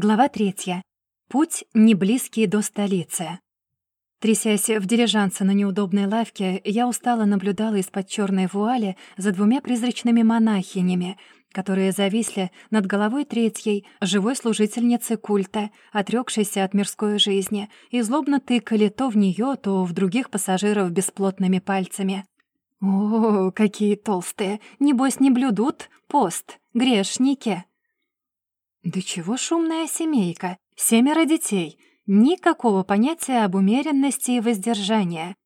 Глава третья. Путь не близкий до столицы. Трясясь в дилижансе на неудобной лавке, я устало наблюдала из-под черной вуали за двумя призрачными монахинями, которые зависли над головой третьей, живой служительницы культа, отрёкшейся от мирской жизни, и злобно тыкали то в неё, то в других пассажиров бесплотными пальцами. «О, какие толстые! Небось, не блюдут пост, грешники!» Да чего шумная семейка? Семеро детей. Никакого понятия об умеренности и воздержании.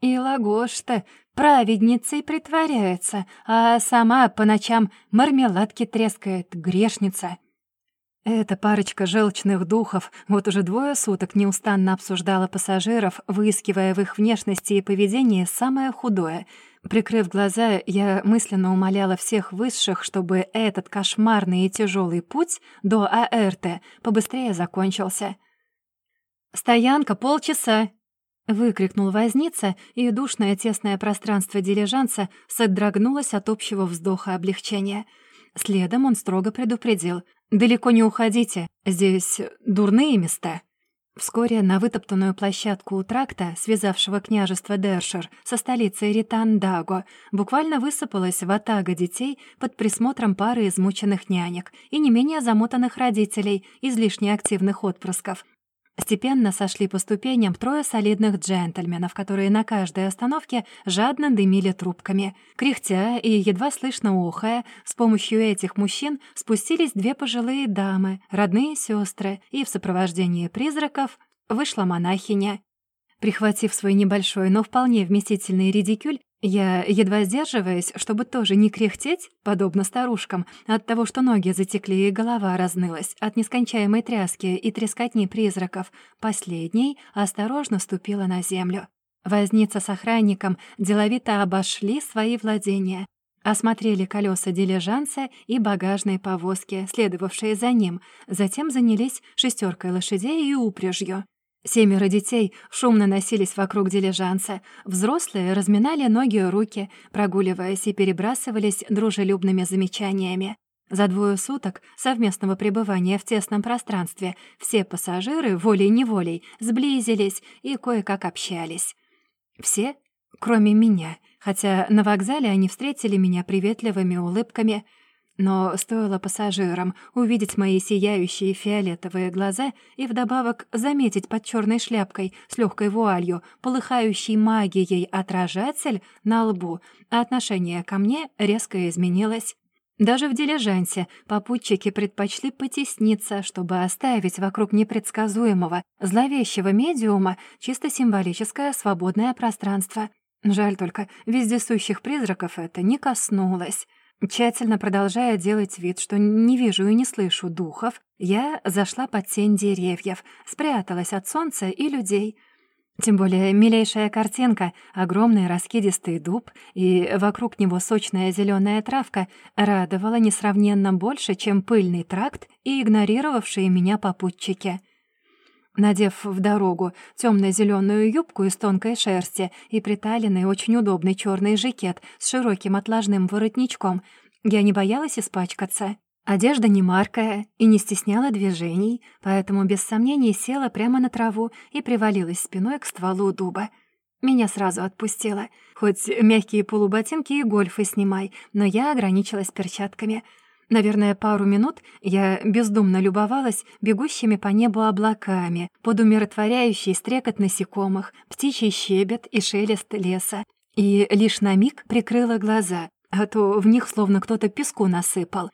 И Лагош-то праведницей притворяется, а сама по ночам мармеладки трескает, грешница. Эта парочка желчных духов вот уже двое суток неустанно обсуждала пассажиров, выискивая в их внешности и поведении самое худое — Прикрыв глаза, я мысленно умоляла всех высших, чтобы этот кошмарный и тяжелый путь до АРТ побыстрее закончился. «Стоянка полчаса!» — выкрикнул возница, и душное тесное пространство дилижанса содрогнулось от общего вздоха облегчения. Следом он строго предупредил. «Далеко не уходите, здесь дурные места». Вскоре на вытоптанную площадку у тракта, связавшего княжество Дершер со столицей Ритандаго, буквально высыпалась ватага детей под присмотром пары измученных нянек и не менее замотанных родителей, излишне активных отпрысков. Степенно сошли по ступеням трое солидных джентльменов, которые на каждой остановке жадно дымили трубками. Кряхтя и едва слышно ухая, с помощью этих мужчин спустились две пожилые дамы, родные сестры, и в сопровождении призраков вышла монахиня. Прихватив свой небольшой, но вполне вместительный редикюль, я, едва сдерживаясь, чтобы тоже не кряхтеть, подобно старушкам, от того, что ноги затекли и голова разнылась, от нескончаемой тряски и трескотни призраков, последней осторожно ступила на землю. Возница с охранником деловито обошли свои владения, осмотрели колеса дилижанса и багажной повозки, следовавшие за ним, затем занялись шестеркой лошадей и упряжью. Семеро детей шумно носились вокруг дилижанса. Взрослые разминали ноги и руки, прогуливаясь и перебрасывались дружелюбными замечаниями. За двое суток совместного пребывания в тесном пространстве все пассажиры волей-неволей сблизились и кое-как общались. Все, кроме меня, хотя на вокзале они встретили меня приветливыми улыбками — но стоило пассажирам увидеть мои сияющие фиолетовые глаза и вдобавок заметить под черной шляпкой с легкой вуалью, полыхающий магией отражатель на лбу, а отношение ко мне резко изменилось. Даже в дилижансе попутчики предпочли потесниться, чтобы оставить вокруг непредсказуемого, зловещего медиума чисто символическое свободное пространство. Жаль только, вездесущих призраков это не коснулось. Тщательно продолжая делать вид, что не вижу и не слышу духов, я зашла под тень деревьев, спряталась от солнца и людей. Тем более милейшая картинка, огромный раскидистый дуб и вокруг него сочная зеленая травка радовала несравненно больше, чем пыльный тракт и игнорировавшие меня попутчики. Надев в дорогу темно-зеленую юбку из тонкой шерсти и приталенный очень удобный черный жакет с широким отложным воротничком, я не боялась испачкаться. Одежда не маркая и не стесняла движений, поэтому без сомнений села прямо на траву и привалилась спиной к стволу дуба. Меня сразу отпустило. Хоть мягкие полуботинки и гольфы снимай, но я ограничилась перчатками — Наверное, пару минут я бездумно любовалась бегущими по небу облаками, под умиротворяющий стрекот насекомых, птичий щебет и шелест леса. И лишь на миг прикрыла глаза, а то в них словно кто-то песку насыпал.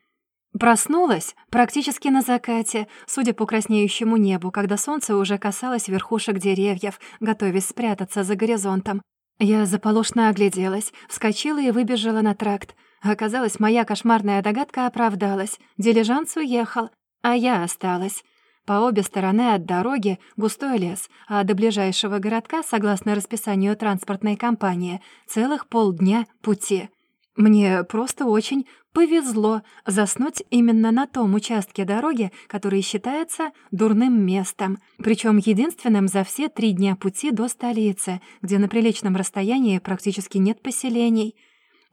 Проснулась практически на закате, судя по краснеющему небу, когда солнце уже касалось верхушек деревьев, готовясь спрятаться за горизонтом. Я заполошно огляделась, вскочила и выбежала на тракт. Оказалось, моя кошмарная догадка оправдалась. Дилижанс уехал, а я осталась. По обе стороны от дороги густой лес, а до ближайшего городка, согласно расписанию транспортной компании, целых полдня пути. Мне просто очень повезло заснуть именно на том участке дороги, который считается дурным местом, причем единственным за все три дня пути до столицы, где на приличном расстоянии практически нет поселений —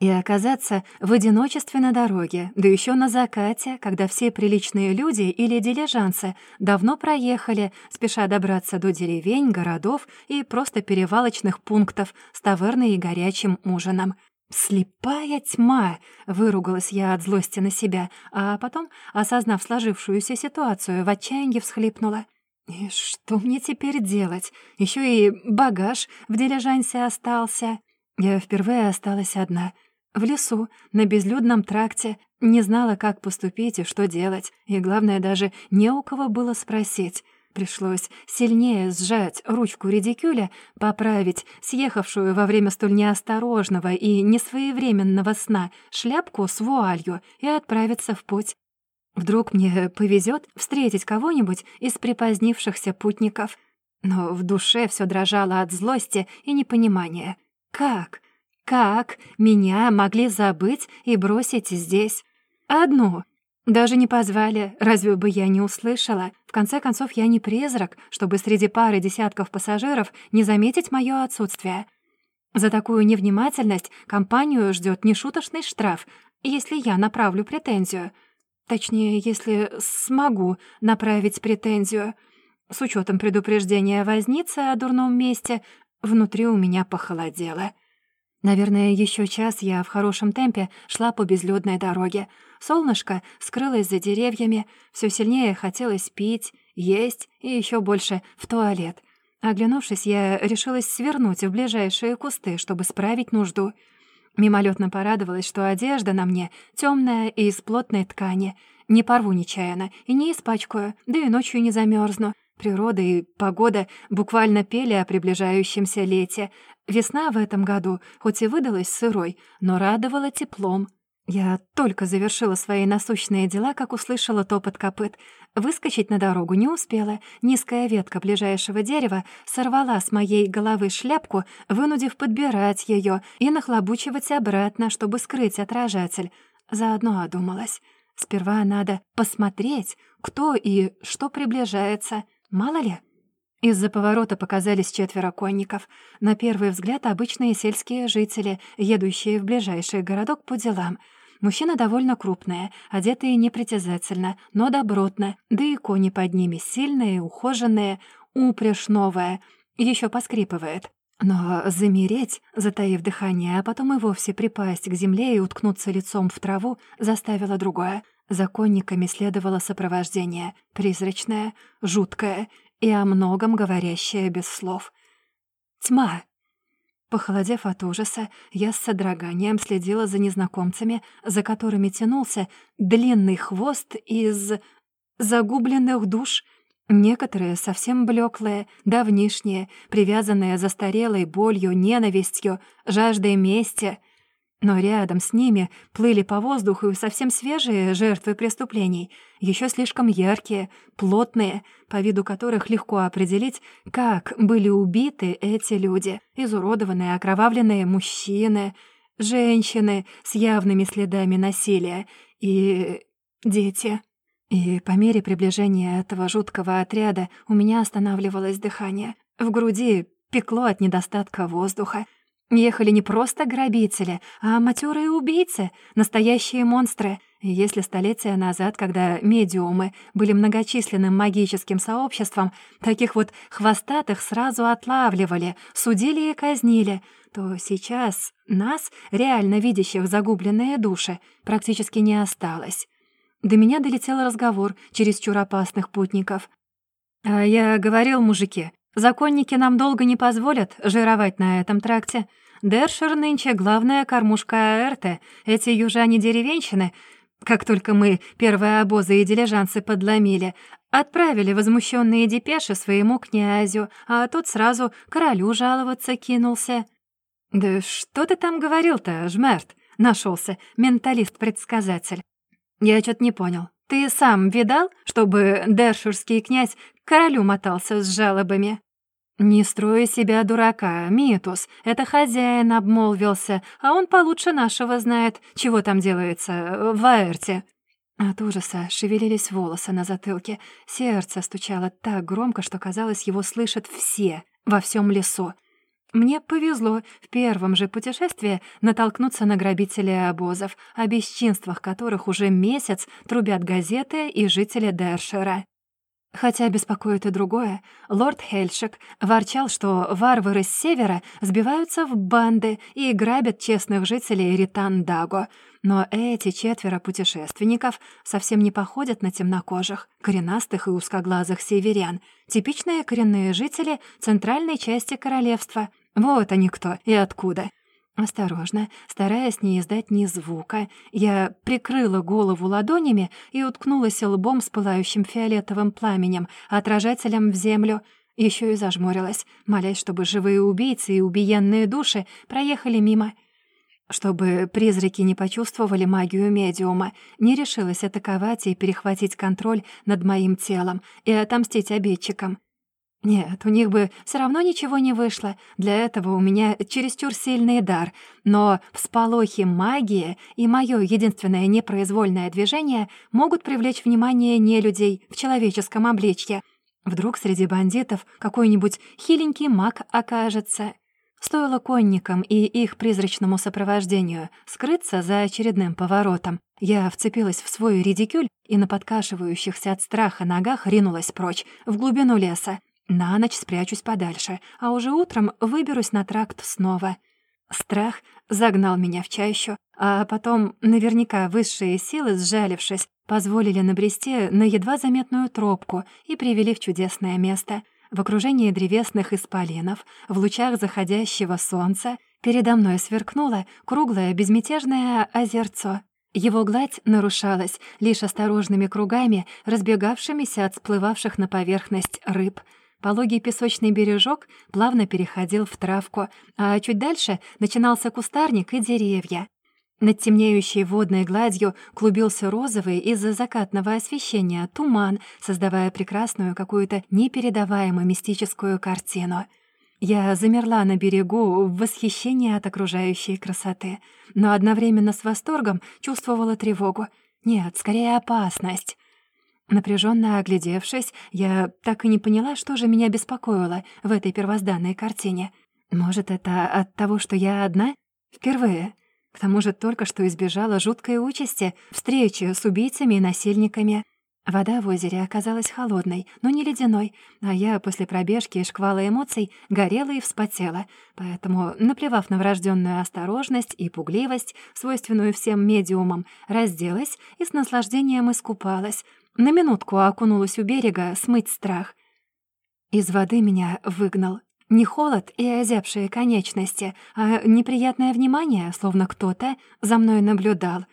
И оказаться в одиночестве на дороге, да еще на закате, когда все приличные люди или дилижансы давно проехали, спеша добраться до деревень, городов и просто перевалочных пунктов с таверной и горячим ужином. «Слепая тьма!» — выругалась я от злости на себя, а потом, осознав сложившуюся ситуацию, в отчаянии всхлипнула. «И что мне теперь делать? Еще и багаж в дилижансе остался». Я впервые осталась одна — в лесу, на безлюдном тракте, не знала, как поступить и что делать, и, главное, даже не у кого было спросить. Пришлось сильнее сжать ручку редикюля, поправить съехавшую во время столь неосторожного и несвоевременного сна шляпку с вуалью и отправиться в путь. Вдруг мне повезет встретить кого-нибудь из припозднившихся путников. Но в душе все дрожало от злости и непонимания. Как? Как меня могли забыть и бросить здесь? Одну. Даже не позвали, разве бы я не услышала? В конце концов, я не призрак, чтобы среди пары десятков пассажиров не заметить моё отсутствие. За такую невнимательность компанию ждёт нешуточный штраф, если я направлю претензию. Точнее, если смогу направить претензию. С учётом предупреждения возницы о дурном месте, внутри у меня похолодело. Наверное, еще час я в хорошем темпе шла по безлюдной дороге. Солнышко скрылось за деревьями, все сильнее хотелось пить, есть и еще больше в туалет. Оглянувшись, я решилась свернуть в ближайшие кусты, чтобы справить нужду. Мимолетно порадовалась, что одежда на мне темная и из плотной ткани. Не порву нечаянно и не испачкаю, да и ночью не замерзну. Природа и погода буквально пели о приближающемся лете. Весна в этом году хоть и выдалась сырой, но радовала теплом. Я только завершила свои насущные дела, как услышала топот копыт. Выскочить на дорогу не успела. Низкая ветка ближайшего дерева сорвала с моей головы шляпку, вынудив подбирать ее и нахлобучивать обратно, чтобы скрыть отражатель. Заодно одумалась. Сперва надо посмотреть, кто и что приближается — Мало ли. Из-за поворота показались четверо конников. На первый взгляд обычные сельские жители, едущие в ближайший городок по делам. Мужчина довольно крупные, одетые непритязательно, но добротно, да и кони под ними сильные, ухоженные, упряжь новая, еще поскрипывает. Но замереть, затаив дыхание, а потом и вовсе припасть к земле и уткнуться лицом в траву, заставило другое. Законниками следовало сопровождение, призрачное, жуткое и о многом говорящее без слов. Тьма. Похолодев от ужаса, я с содроганием следила за незнакомцами, за которыми тянулся длинный хвост из загубленных душ, некоторые совсем блеклые, давнишние, привязанные застарелой болью, ненавистью, жаждой мести — но рядом с ними плыли по воздуху совсем свежие жертвы преступлений, еще слишком яркие, плотные, по виду которых легко определить, как были убиты эти люди. Изуродованные, окровавленные мужчины, женщины с явными следами насилия и дети. И по мере приближения этого жуткого отряда у меня останавливалось дыхание. В груди пекло от недостатка воздуха. Ехали не просто грабители, а матерые убийцы, настоящие монстры. Если столетия назад, когда медиумы были многочисленным магическим сообществом, таких вот хвостатых сразу отлавливали, судили и казнили, то сейчас нас, реально видящих загубленные души, практически не осталось. До меня долетел разговор через чур опасных путников. «А я говорил, мужики, законники нам долго не позволят жировать на этом тракте». Дершер нынче главная кормушка Аэрте. Эти южане-деревенщины, как только мы первые обозы и дилижансы подломили, отправили возмущенные депеши своему князю, а тот сразу королю жаловаться кинулся. «Да что ты там говорил-то, Жмерт?» — нашелся менталист-предсказатель. «Я что-то не понял. Ты сам видал, чтобы дершурский князь к королю мотался с жалобами?» «Не строй себя дурака, Митус. Это хозяин обмолвился, а он получше нашего знает, чего там делается в Аэрте». От ужаса шевелились волосы на затылке. Сердце стучало так громко, что, казалось, его слышат все, во всем лесу. Мне повезло в первом же путешествии натолкнуться на грабителей обозов, о бесчинствах которых уже месяц трубят газеты и жители Дершера. Хотя беспокоит и другое. Лорд Хельшик ворчал, что варвары с севера сбиваются в банды и грабят честных жителей Ритан-Даго. Но эти четверо путешественников совсем не походят на темнокожих, коренастых и узкоглазых северян. Типичные коренные жители центральной части королевства. Вот они кто и откуда. Осторожно, стараясь не издать ни звука, я прикрыла голову ладонями и уткнулась лбом с пылающим фиолетовым пламенем, отражателем в землю. Еще и зажмурилась, молясь, чтобы живые убийцы и убиенные души проехали мимо. Чтобы призраки не почувствовали магию медиума, не решилась атаковать и перехватить контроль над моим телом и отомстить обидчикам. Нет, у них бы все равно ничего не вышло. Для этого у меня чересчур сильный дар. Но всполохи магии и мое единственное непроизвольное движение могут привлечь внимание нелюдей в человеческом обличье. Вдруг среди бандитов какой-нибудь хиленький маг окажется. Стоило конникам и их призрачному сопровождению скрыться за очередным поворотом. Я вцепилась в свой редикюль и на подкашивающихся от страха ногах ринулась прочь, в глубину леса. На ночь спрячусь подальше, а уже утром выберусь на тракт снова. Страх загнал меня в чащу, а потом наверняка высшие силы, сжалившись, позволили набрести на едва заметную тропку и привели в чудесное место. В окружении древесных исполинов, в лучах заходящего солнца, передо мной сверкнуло круглое безмятежное озерцо. Его гладь нарушалась лишь осторожными кругами, разбегавшимися от всплывавших на поверхность рыб — Пологий песочный бережок плавно переходил в травку, а чуть дальше начинался кустарник и деревья. Над темнеющей водной гладью клубился розовый из-за закатного освещения туман, создавая прекрасную какую-то непередаваемо мистическую картину. Я замерла на берегу в восхищении от окружающей красоты, но одновременно с восторгом чувствовала тревогу. Нет, скорее опасность. Напряженно оглядевшись, я так и не поняла, что же меня беспокоило в этой первозданной картине. Может, это от того, что я одна? Впервые. К тому же только что избежала жуткой участи встречи с убийцами и насильниками. Вода в озере оказалась холодной, но не ледяной, а я после пробежки и шквала эмоций горела и вспотела, поэтому, наплевав на врожденную осторожность и пугливость, свойственную всем медиумам, разделась и с наслаждением искупалась — на минутку окунулась у берега смыть страх. Из воды меня выгнал не холод и озябшие конечности, а неприятное внимание, словно кто-то за мной наблюдал.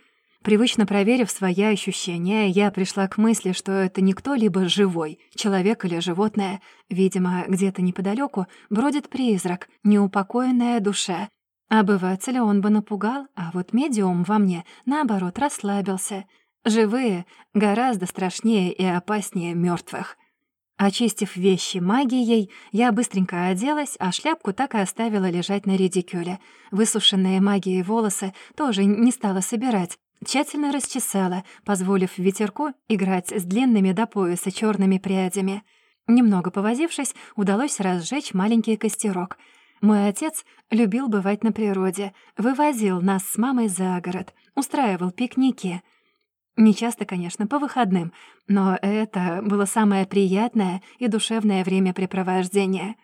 Привычно проверив свои ощущения, я пришла к мысли, что это не кто-либо живой, человек или животное. Видимо, где-то неподалеку бродит призрак, неупокоенная душа. Обывателя он бы напугал, а вот медиум во мне, наоборот, расслабился — Живые гораздо страшнее и опаснее мертвых. Очистив вещи магией, я быстренько оделась, а шляпку так и оставила лежать на редикюле. Высушенные магией волосы тоже не стала собирать. Тщательно расчесала, позволив ветерку играть с длинными до пояса черными прядями. Немного повозившись, удалось разжечь маленький костерок. Мой отец любил бывать на природе, вывозил нас с мамой за город, устраивал пикники — не часто, конечно, по выходным, но это было самое приятное и душевное времяпрепровождение.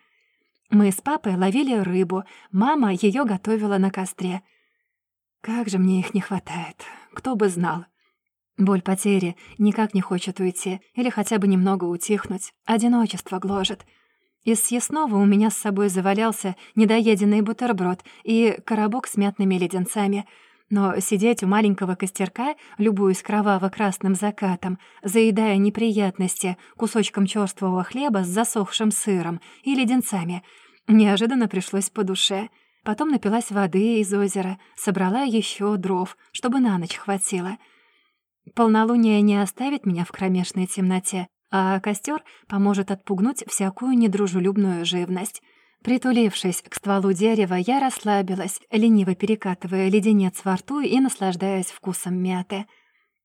Мы с папой ловили рыбу, мама ее готовила на костре. Как же мне их не хватает, кто бы знал. Боль потери никак не хочет уйти или хотя бы немного утихнуть. Одиночество гложет. Из съестного у меня с собой завалялся недоеденный бутерброд и коробок с мятными леденцами — но сидеть у маленького костерка, любуясь кроваво-красным закатом, заедая неприятности кусочком черствого хлеба с засохшим сыром и леденцами, неожиданно пришлось по душе. Потом напилась воды из озера, собрала еще дров, чтобы на ночь хватило. Полнолуние не оставит меня в кромешной темноте, а костер поможет отпугнуть всякую недружелюбную живность. Притулившись к стволу дерева, я расслабилась, лениво перекатывая леденец во рту и наслаждаясь вкусом мяты.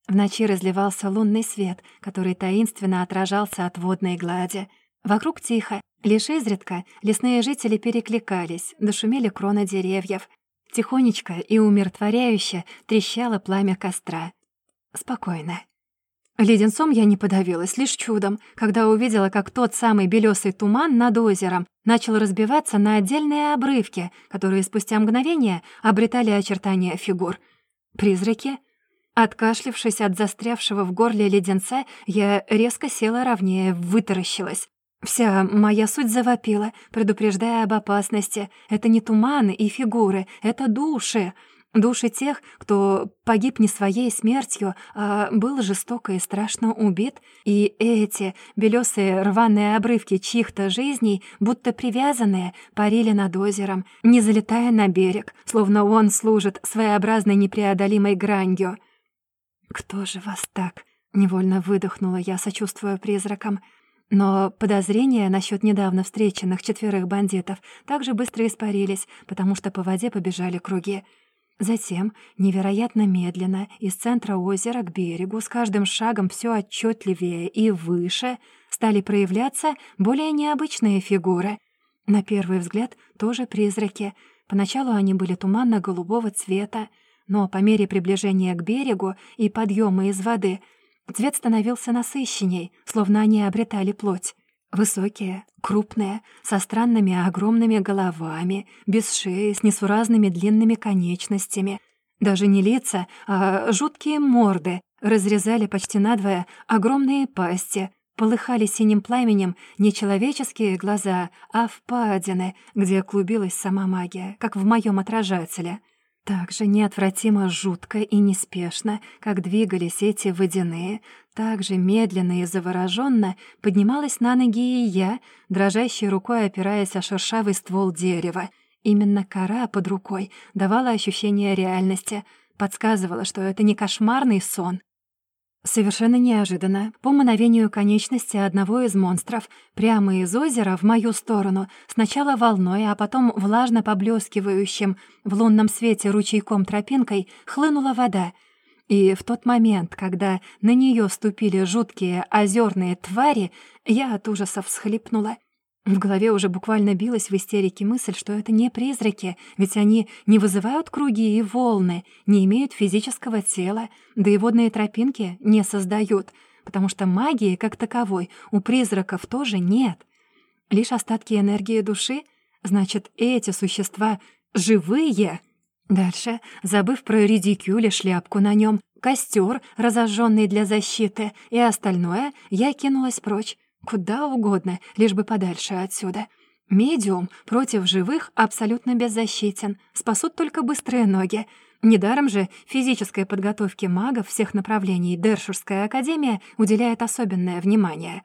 В ночи разливался лунный свет, который таинственно отражался от водной глади. Вокруг тихо, лишь изредка лесные жители перекликались, дошумели кроны деревьев. Тихонечко и умиротворяюще трещало пламя костра. Спокойно. Леденцом я не подавилась, лишь чудом, когда увидела, как тот самый белесый туман над озером начал разбиваться на отдельные обрывки, которые спустя мгновение обретали очертания фигур. Призраки? Откашлившись от застрявшего в горле леденца, я резко села ровнее, вытаращилась. Вся моя суть завопила, предупреждая об опасности. Это не туманы и фигуры, это души — Души тех, кто погиб не своей смертью, а был жестоко и страшно убит, и эти белёсые рваные обрывки чьих-то жизней, будто привязанные, парили над озером, не залетая на берег, словно он служит своеобразной непреодолимой гранью. «Кто же вас так?» — невольно выдохнула я, сочувствуя призракам. Но подозрения насчет недавно встреченных четверых бандитов также быстро испарились, потому что по воде побежали круги — Затем, невероятно медленно, из центра озера к берегу, с каждым шагом все отчетливее и выше, стали проявляться более необычные фигуры. На первый взгляд тоже призраки. Поначалу они были туманно-голубого цвета, но по мере приближения к берегу и подъема из воды цвет становился насыщенней, словно они обретали плоть. Высокие, крупные, со странными огромными головами, без шеи, с несуразными длинными конечностями. Даже не лица, а жуткие морды разрезали почти надвое огромные пасти, полыхали синим пламенем не человеческие глаза, а впадины, где клубилась сама магия, как в моем отражателе. Так же неотвратимо жутко и неспешно, как двигались эти водяные, так же медленно и завороженно поднималась на ноги и я, дрожащей рукой опираясь о шершавый ствол дерева. Именно кора под рукой давала ощущение реальности, подсказывала, что это не кошмарный сон, Совершенно неожиданно, по мановению конечности одного из монстров, прямо из озера в мою сторону, сначала волной, а потом влажно поблескивающим в лунном свете ручейком тропинкой, хлынула вода. И в тот момент, когда на нее ступили жуткие озерные твари, я от ужаса всхлипнула — в голове уже буквально билась в истерике мысль, что это не призраки, ведь они не вызывают круги и волны, не имеют физического тела, да и водные тропинки не создают, потому что магии, как таковой, у призраков тоже нет. Лишь остатки энергии души, значит, эти существа живые. Дальше, забыв про редикюль шляпку на нем, костер, разожженный для защиты, и остальное, я кинулась прочь. Куда угодно, лишь бы подальше отсюда. Медиум против живых абсолютно беззащитен. Спасут только быстрые ноги. Недаром же физической подготовке магов всех направлений Дершурская академия уделяет особенное внимание.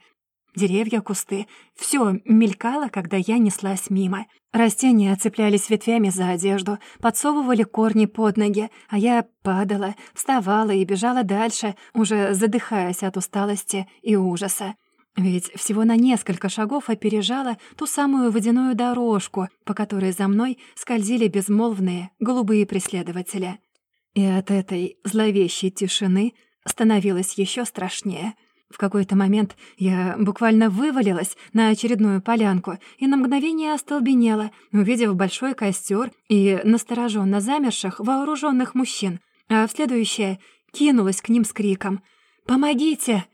Деревья, кусты — все мелькало, когда я неслась мимо. Растения цеплялись ветвями за одежду, подсовывали корни под ноги, а я падала, вставала и бежала дальше, уже задыхаясь от усталости и ужаса. Ведь всего на несколько шагов опережала ту самую водяную дорожку, по которой за мной скользили безмолвные голубые преследователи. И от этой зловещей тишины становилось еще страшнее. В какой-то момент я буквально вывалилась на очередную полянку и на мгновение остолбенела, увидев большой костер и настороженно замерших вооруженных мужчин, а в следующее кинулась к ним с криком «Помогите!»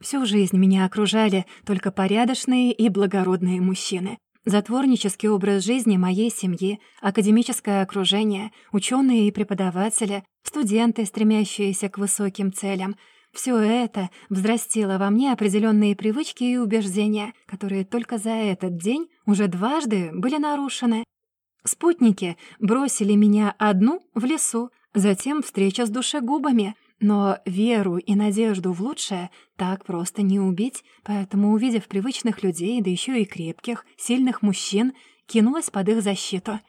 Всю жизнь меня окружали только порядочные и благородные мужчины. Затворнический образ жизни моей семьи, академическое окружение, ученые и преподаватели, студенты, стремящиеся к высоким целям — все это взрастило во мне определенные привычки и убеждения, которые только за этот день уже дважды были нарушены. Спутники бросили меня одну в лесу, затем встреча с душегубами — но веру и надежду в лучшее так просто не убить, поэтому, увидев привычных людей, да еще и крепких, сильных мужчин, кинулась под их защиту.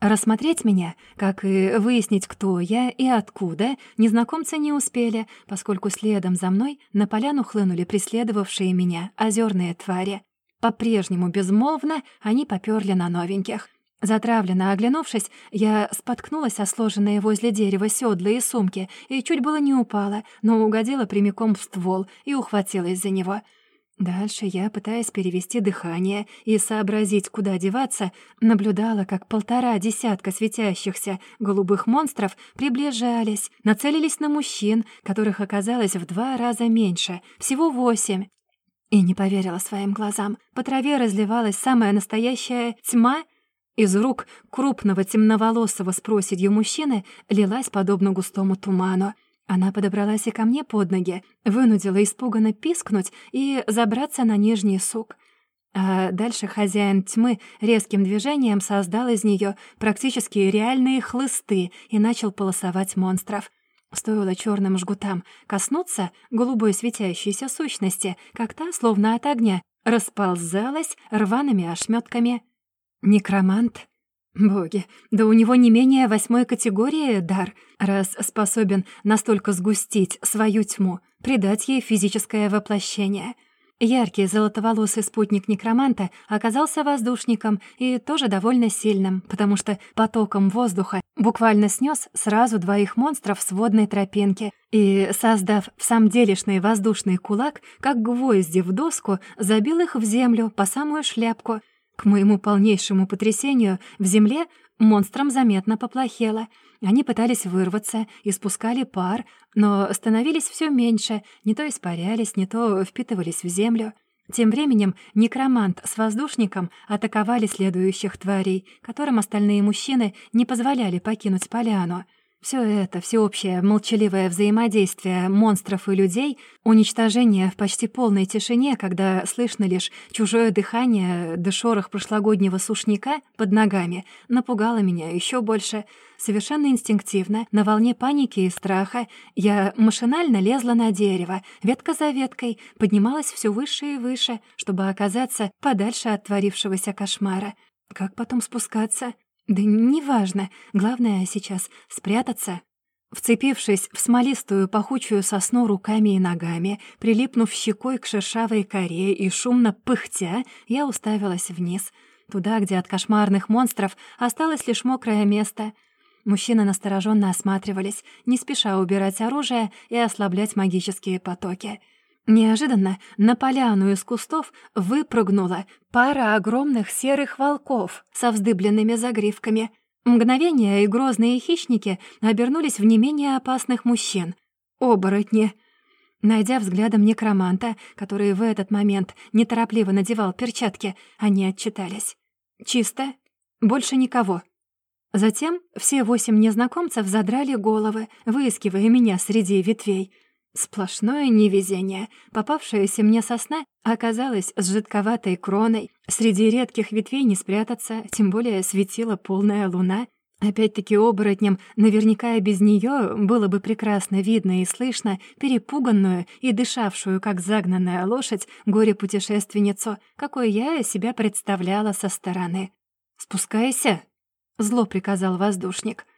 Рассмотреть меня, как и выяснить, кто я и откуда, незнакомцы не успели, поскольку следом за мной на поляну хлынули преследовавшие меня озерные твари. По-прежнему безмолвно они поперли на новеньких. Затравленно оглянувшись, я споткнулась о сложенные возле дерева седла и сумки и чуть было не упала, но угодила прямиком в ствол и ухватилась за него. Дальше я, пытаясь перевести дыхание и сообразить, куда деваться, наблюдала, как полтора десятка светящихся голубых монстров приближались, нацелились на мужчин, которых оказалось в два раза меньше, всего восемь. И не поверила своим глазам. По траве разливалась самая настоящая тьма. Из рук крупного темноволосого с проседью мужчины лилась подобно густому туману. Она подобралась и ко мне под ноги, вынудила испуганно пискнуть и забраться на нижний сук. А дальше хозяин тьмы резким движением создал из нее практически реальные хлысты и начал полосовать монстров. Стоило черным жгутам коснуться голубой светящейся сущности, как та, словно от огня, расползалась рваными ошметками. Некромант? Боги, да у него не менее восьмой категории дар, раз способен настолько сгустить свою тьму, придать ей физическое воплощение. Яркий золотоволосый спутник некроманта оказался воздушником и тоже довольно сильным, потому что потоком воздуха буквально снес сразу двоих монстров с водной тропинки. И, создав в самом делешный воздушный кулак, как гвозди в доску, забил их в землю по самую шляпку — к моему полнейшему потрясению в земле монстрам заметно поплохело. Они пытались вырваться, испускали пар, но становились все меньше, не то испарялись, не то впитывались в землю. Тем временем некромант с воздушником атаковали следующих тварей, которым остальные мужчины не позволяли покинуть поляну — все это, всеобщее молчаливое взаимодействие монстров и людей, уничтожение в почти полной тишине, когда слышно лишь чужое дыхание да шорох прошлогоднего сушняка под ногами, напугало меня еще больше. Совершенно инстинктивно, на волне паники и страха, я машинально лезла на дерево, ветка за веткой, поднималась все выше и выше, чтобы оказаться подальше от творившегося кошмара. Как потом спускаться? Да неважно, главное сейчас спрятаться. Вцепившись в смолистую пахучую сосну руками и ногами, прилипнув щекой к шершавой коре и шумно пыхтя, я уставилась вниз, туда, где от кошмарных монстров осталось лишь мокрое место. Мужчины настороженно осматривались, не спеша убирать оружие и ослаблять магические потоки — Неожиданно на поляну из кустов выпрыгнула пара огромных серых волков со вздыбленными загривками. Мгновение и грозные хищники обернулись в не менее опасных мужчин. Оборотни. Найдя взглядом некроманта, который в этот момент неторопливо надевал перчатки, они отчитались. «Чисто. Больше никого». Затем все восемь незнакомцев задрали головы, выискивая меня среди ветвей — Сплошное невезение. Попавшаяся мне сосна оказалась с жидковатой кроной. Среди редких ветвей не спрятаться, тем более светила полная луна. Опять-таки оборотням наверняка и без нее было бы прекрасно видно и слышно перепуганную и дышавшую, как загнанная лошадь, горе-путешественницу, какой я себя представляла со стороны. «Спускайся!» — зло приказал воздушник —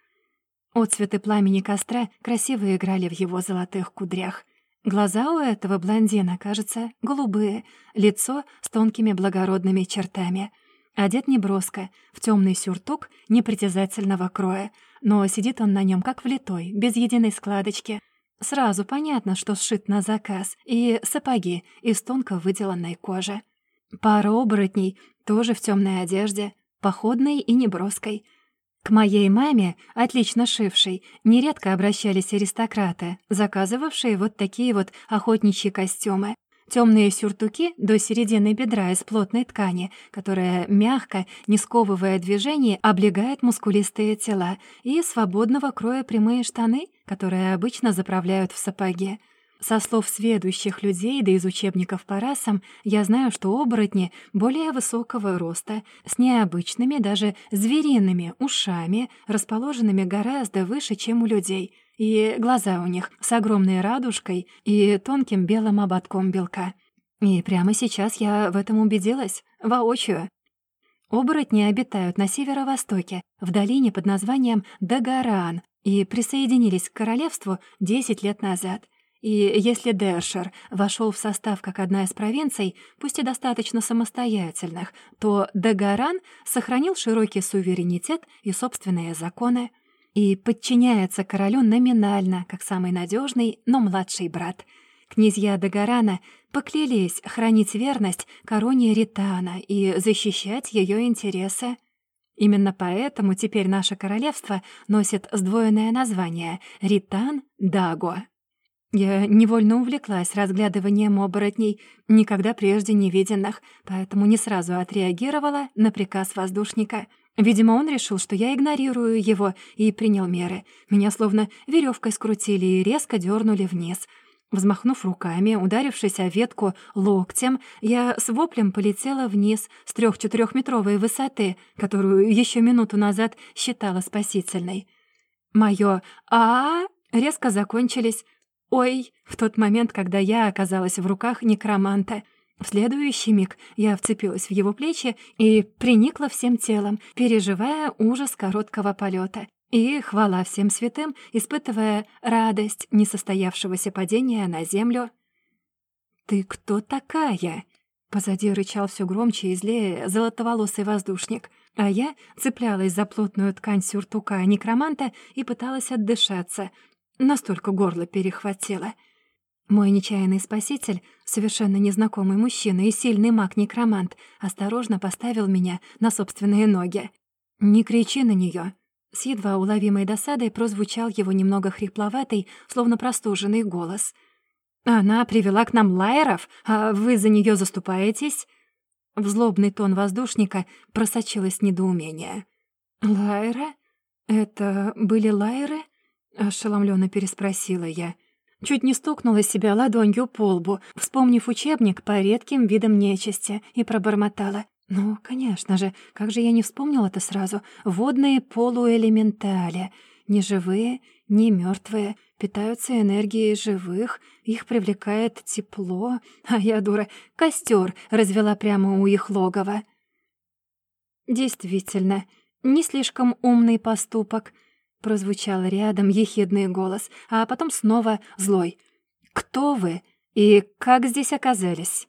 Отцветы пламени костра красиво играли в его золотых кудрях. Глаза у этого блондина, кажется, голубые, лицо с тонкими благородными чертами. Одет неброско, в темный сюртук непритязательного кроя, но сидит он на нем как влитой, без единой складочки. Сразу понятно, что сшит на заказ, и сапоги из тонко выделанной кожи. Пара оборотней тоже в темной одежде, походной и неброской — к моей маме, отлично шившей, нередко обращались аристократы, заказывавшие вот такие вот охотничьи костюмы. Темные сюртуки до середины бедра из плотной ткани, которая мягко, не сковывая движений, облегает мускулистые тела, и свободного кроя прямые штаны, которые обычно заправляют в сапоги. Со слов сведущих людей, да из учебников по расам, я знаю, что оборотни более высокого роста, с необычными, даже звериными ушами, расположенными гораздо выше, чем у людей, и глаза у них с огромной радужкой и тонким белым ободком белка. И прямо сейчас я в этом убедилась, воочию. Оборотни обитают на северо-востоке, в долине под названием Дагаран, и присоединились к королевству 10 лет назад — и если Дершер вошел в состав как одна из провинций, пусть и достаточно самостоятельных, то Дагаран сохранил широкий суверенитет и собственные законы и подчиняется королю номинально, как самый надежный, но младший брат. Князья Дагарана поклялись хранить верность короне Ритана и защищать ее интересы. Именно поэтому теперь наше королевство носит сдвоенное название — Ритан-Даго. Я невольно увлеклась разглядыванием оборотней, никогда прежде не виденных, поэтому не сразу отреагировала на приказ воздушника. Видимо, он решил, что я игнорирую его, и принял меры. Меня словно веревкой скрутили и резко дернули вниз. Взмахнув руками, ударившись о ветку локтем, я с воплем полетела вниз с трех-четырехметровой высоты, которую еще минуту назад считала спасительной. Моё «а» резко закончились «Ой!» в тот момент, когда я оказалась в руках некроманта. В следующий миг я вцепилась в его плечи и приникла всем телом, переживая ужас короткого полета. И, хвала всем святым, испытывая радость несостоявшегося падения на землю. «Ты кто такая?» Позади рычал все громче и злее золотоволосый воздушник, а я цеплялась за плотную ткань сюртука некроманта и пыталась отдышаться, Настолько горло перехватило. Мой нечаянный спаситель, совершенно незнакомый мужчина и сильный маг-некромант, осторожно поставил меня на собственные ноги. «Не кричи на неё!» С едва уловимой досадой прозвучал его немного хрипловатый, словно простуженный голос. «Она привела к нам лайеров, а вы за неё заступаетесь?» В злобный тон воздушника просочилось недоумение. «Лайера? Это были лайеры?» Ошеломленно переспросила я. Чуть не стукнула себя ладонью по лбу, вспомнив учебник по редким видам нечисти, и пробормотала. «Ну, конечно же, как же я не вспомнила это сразу? Водные полуэлементали. Не живые, не мертвые, питаются энергией живых, их привлекает тепло, а я, дура, костер развела прямо у их логова». Действительно, не слишком умный поступок — Прозвучал рядом ехидный голос, а потом снова злой. «Кто вы и как здесь оказались?»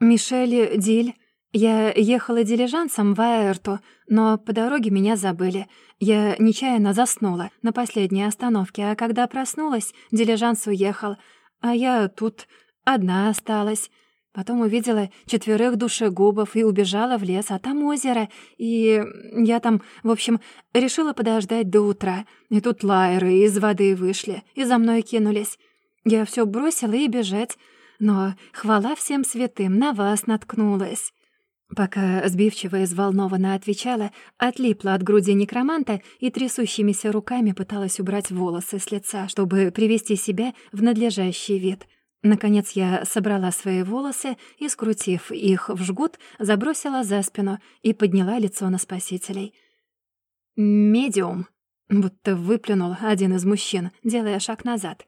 «Мишель Диль. Я ехала дилижансом в Аэрту, но по дороге меня забыли. Я нечаянно заснула на последней остановке, а когда проснулась, дилижанс уехал, а я тут одна осталась. Потом увидела четверых душегубов и убежала в лес, а там озеро, и я там, в общем, решила подождать до утра. И тут лайеры из воды вышли и за мной кинулись. Я все бросила и бежать, но, хвала всем святым, на вас наткнулась». Пока сбивчиво и взволнованно отвечала, отлипла от груди некроманта и трясущимися руками пыталась убрать волосы с лица, чтобы привести себя в надлежащий вид — Наконец я собрала свои волосы и, скрутив их в жгут, забросила за спину и подняла лицо на спасителей. «Медиум», — будто выплюнул один из мужчин, делая шаг назад.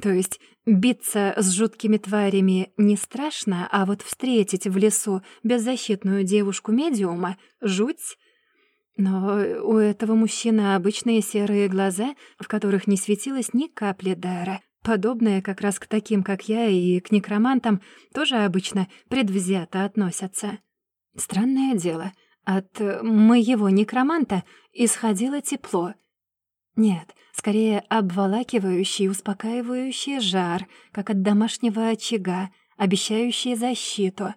То есть биться с жуткими тварями не страшно, а вот встретить в лесу беззащитную девушку-медиума — жуть. Но у этого мужчины обычные серые глаза, в которых не светилось ни капли дара — Подобные как раз к таким, как я, и к некромантам тоже обычно предвзято относятся. Странное дело, от моего некроманта исходило тепло. Нет, скорее обволакивающий, успокаивающий жар, как от домашнего очага, обещающий защиту.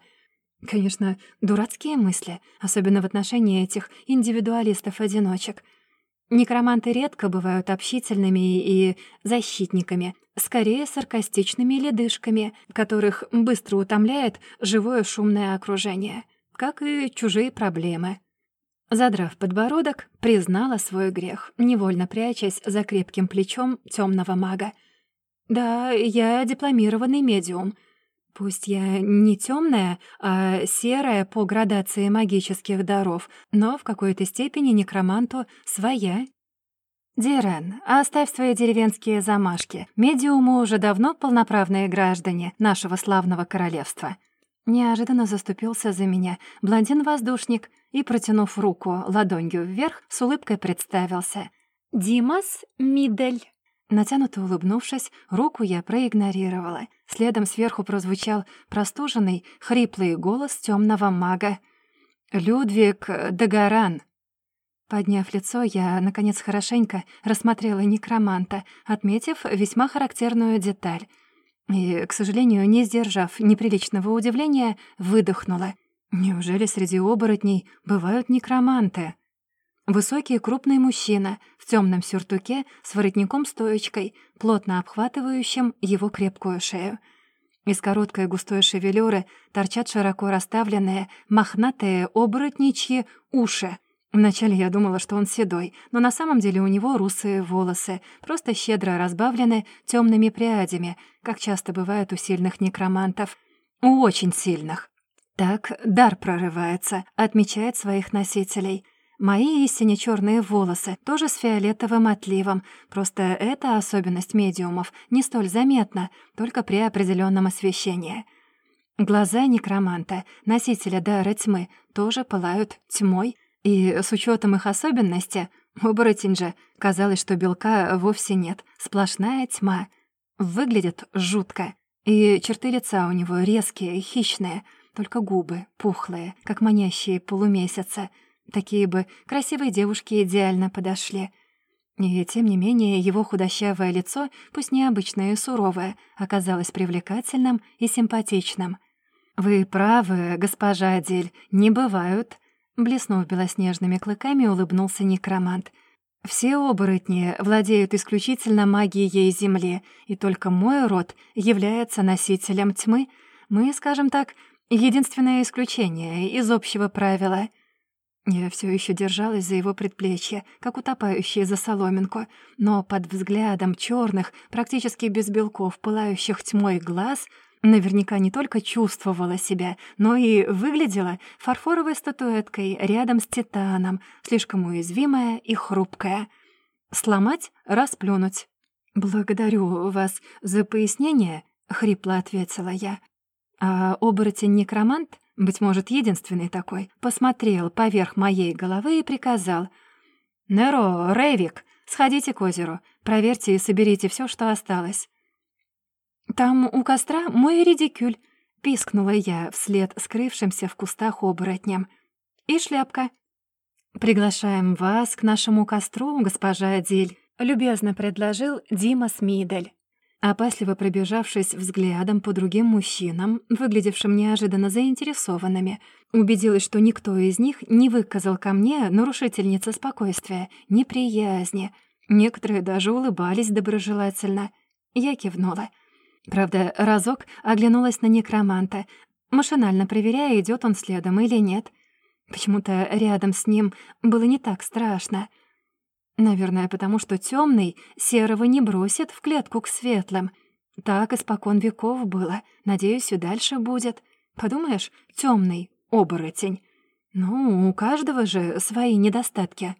Конечно, дурацкие мысли, особенно в отношении этих индивидуалистов-одиночек — Некроманты редко бывают общительными и защитниками, скорее саркастичными ледышками, которых быстро утомляет живое шумное окружение, как и чужие проблемы. Задрав подбородок, признала свой грех, невольно прячась за крепким плечом темного мага. «Да, я дипломированный медиум», Пусть я не темная, а серая по градации магических даров, но в какой-то степени некроманту своя. «Дирен, оставь свои деревенские замашки. Медиумы уже давно полноправные граждане нашего славного королевства». Неожиданно заступился за меня блондин-воздушник и, протянув руку ладонью вверх, с улыбкой представился. «Димас Мидель». Натянуто улыбнувшись, руку я проигнорировала. Следом сверху прозвучал простуженный, хриплый голос темного мага. «Людвиг Дагоран!» Подняв лицо, я, наконец, хорошенько рассмотрела некроманта, отметив весьма характерную деталь. И, к сожалению, не сдержав неприличного удивления, выдохнула. Неужели среди оборотней бывают некроманты? Высокий крупный мужчина в темном сюртуке с воротником-стоечкой, плотно обхватывающим его крепкую шею. Из короткой густой шевелюры торчат широко расставленные, мохнатые оборотничьи уши. Вначале я думала, что он седой, но на самом деле у него русые волосы, просто щедро разбавлены темными прядями, как часто бывает у сильных некромантов. У очень сильных. Так дар прорывается, отмечает своих носителей. Мои истине черные волосы, тоже с фиолетовым отливом, просто эта особенность медиумов не столь заметна, только при определенном освещении. Глаза некроманта, носителя дара тьмы, тоже пылают тьмой, и с учетом их особенности, оборотень же, казалось, что белка вовсе нет, сплошная тьма. Выглядит жутко. И черты лица у него резкие, хищные — только губы, пухлые, как манящие полумесяца. Такие бы красивые девушки идеально подошли. И тем не менее его худощавое лицо, пусть необычное и суровое, оказалось привлекательным и симпатичным. «Вы правы, госпожа Адель, не бывают», — блеснув белоснежными клыками, улыбнулся некромант. «Все оборотни владеют исключительно магией Земли, и только мой род является носителем тьмы. Мы, скажем так, Единственное исключение из общего правила. Я все еще держалась за его предплечье, как утопающая за соломинку, но под взглядом черных, практически без белков, пылающих тьмой глаз, наверняка не только чувствовала себя, но и выглядела фарфоровой статуэткой рядом с титаном, слишком уязвимая и хрупкая. Сломать — расплюнуть. «Благодарю вас за пояснение», — хрипло ответила я. А оборотень-некромант, быть может, единственный такой, посмотрел поверх моей головы и приказал. «Неро, Рейвик, сходите к озеру, проверьте и соберите все, что осталось». «Там у костра мой редикюль», — пискнула я вслед скрывшимся в кустах оборотням. «И шляпка». «Приглашаем вас к нашему костру, госпожа Адиль», — любезно предложил Дима Смидель. Опасливо пробежавшись взглядом по другим мужчинам, выглядевшим неожиданно заинтересованными, убедилась, что никто из них не выказал ко мне, нарушительница спокойствия, неприязни. Некоторые даже улыбались доброжелательно. Я кивнула. Правда, разок оглянулась на некроманта, машинально проверяя, идет он следом или нет. Почему-то рядом с ним было не так страшно — Наверное, потому что темный серого не бросит в клетку к светлым. Так испокон веков было. Надеюсь, и дальше будет. Подумаешь, темный оборотень. Ну, у каждого же свои недостатки.